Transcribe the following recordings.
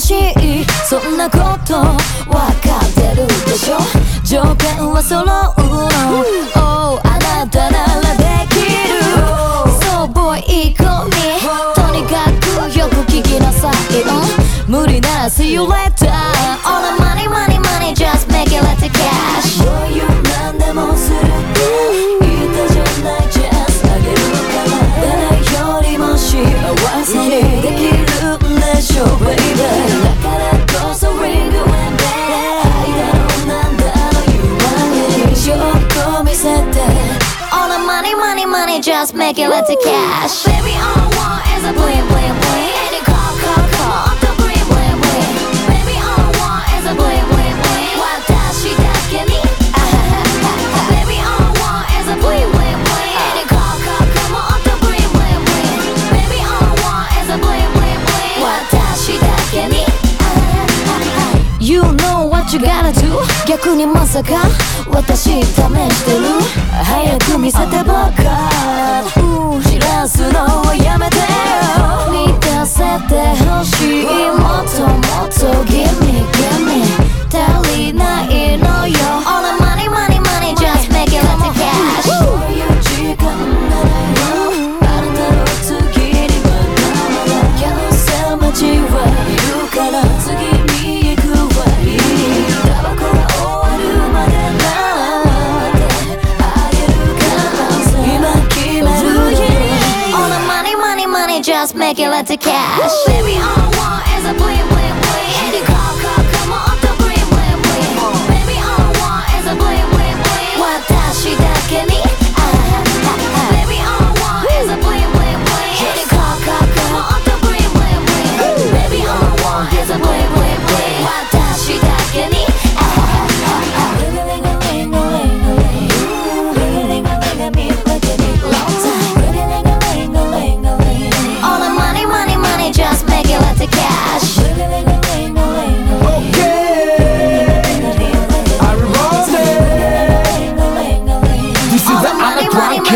しい。そんなことわかってるでしょ？条件は揃うの。Oh あなたならできる。So boy いい子にとにかくよく聞きなさいよ無理なら See you later money just make it let the cash. Baby you gotta do 逆にまさか私試してる？早く見せてばっかうん。知らすのはやめて just make it let the cash. Baby all I want is a bling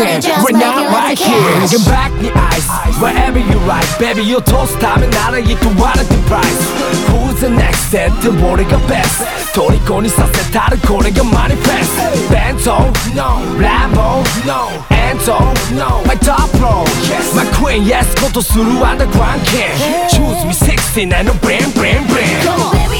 money, other money, money, drunken just Right make now it right like a here cash. Get back the ice Wherever you like Baby you toast time and 나를 이끌어와는 the price Who's the next set 그 머리가 best 도리코니 사세 다른 고래가 manifest Bento No Rambo No Ento No My top pro Yes My queen yes 것도 수루한 the grand king Choose me 16 and no bring bring bring Baby, all I